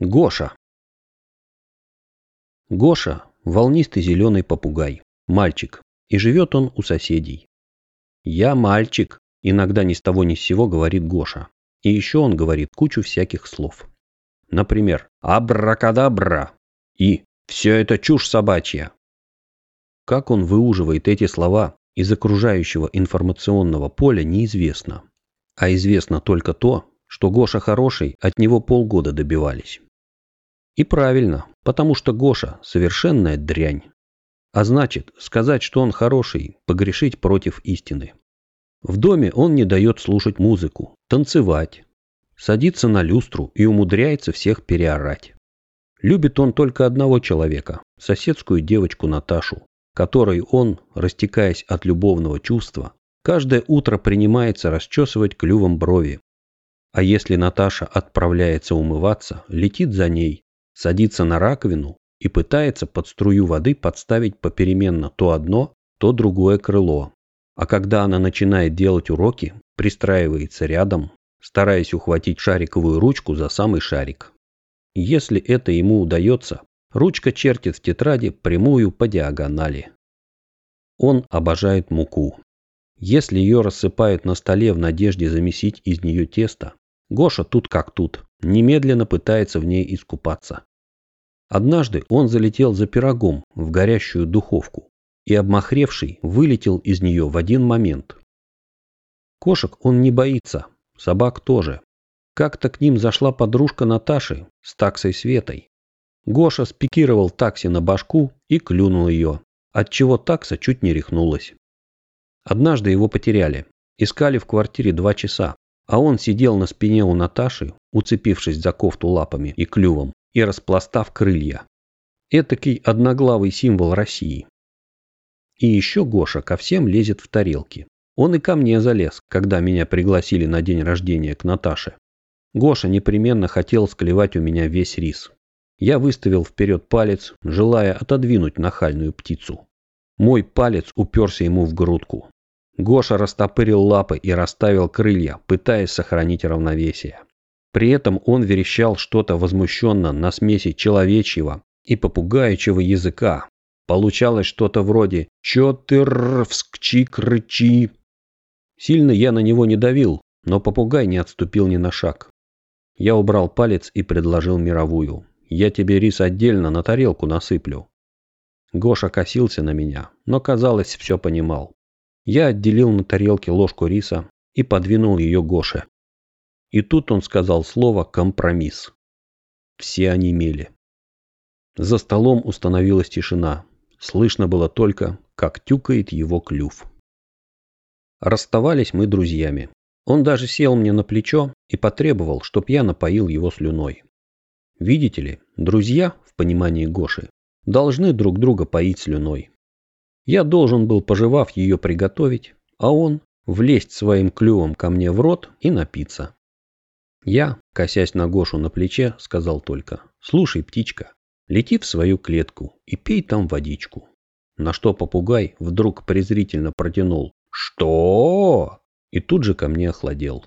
Гоша. Гоша – волнистый зеленый попугай, мальчик, и живет он у соседей. «Я мальчик», – иногда ни с того ни с сего говорит Гоша. И еще он говорит кучу всяких слов. Например, «абракадабра» и «все это чушь собачья». Как он выуживает эти слова из окружающего информационного поля, неизвестно. А известно только то, что Гоша хороший, от него полгода добивались. И правильно, потому что Гоша – совершенная дрянь. А значит, сказать, что он хороший, погрешить против истины. В доме он не дает слушать музыку, танцевать, садится на люстру и умудряется всех переорать. Любит он только одного человека – соседскую девочку Наташу, которой он, растекаясь от любовного чувства, каждое утро принимается расчесывать клювом брови. А если Наташа отправляется умываться, летит за ней, садится на раковину и пытается под струю воды подставить попеременно то одно, то другое крыло. А когда она начинает делать уроки, пристраивается рядом, стараясь ухватить шариковую ручку за самый шарик. Если это ему удается, ручка чертит в тетради прямую по диагонали. Он обожает муку. Если ее рассыпают на столе в надежде замесить из нее тесто, Гоша тут как тут, немедленно пытается в ней искупаться. Однажды он залетел за пирогом в горящую духовку и, обмахревший, вылетел из нее в один момент. Кошек он не боится, собак тоже. Как-то к ним зашла подружка Наташи с таксой Светой. Гоша спикировал такси на башку и клюнул ее, отчего такса чуть не рехнулась. Однажды его потеряли. Искали в квартире два часа, а он сидел на спине у Наташи, уцепившись за кофту лапами и клювом, и распластав крылья. Этакий одноглавый символ России. И еще Гоша ко всем лезет в тарелки. Он и ко мне залез, когда меня пригласили на день рождения к Наташе. Гоша непременно хотел склевать у меня весь рис. Я выставил вперед палец, желая отодвинуть нахальную птицу. Мой палец уперся ему в грудку. Гоша растопырил лапы и расставил крылья, пытаясь сохранить равновесие. При этом он верещал что-то возмущенно на смеси человечьего и попугаючего языка. Получалось что-то вроде «Чё ты рвскчи-крычи?» Сильно я на него не давил, но попугай не отступил ни на шаг. Я убрал палец и предложил мировую. «Я тебе рис отдельно на тарелку насыплю». Гоша косился на меня, но, казалось, все понимал. Я отделил на тарелке ложку риса и подвинул ее Гоше. И тут он сказал слово «компромисс». Все онемели. За столом установилась тишина. Слышно было только, как тюкает его клюв. Расставались мы друзьями. Он даже сел мне на плечо и потребовал, чтоб я напоил его слюной. Видите ли, друзья, в понимании Гоши, должны друг друга поить слюной. Я должен был, пожевав ее, приготовить, а он влезть своим клювом ко мне в рот и напиться. Я, косясь на Гошу на плече, сказал только, «Слушай, птичка, лети в свою клетку и пей там водичку». На что попугай вдруг презрительно протянул, «Что?» и тут же ко мне охладел.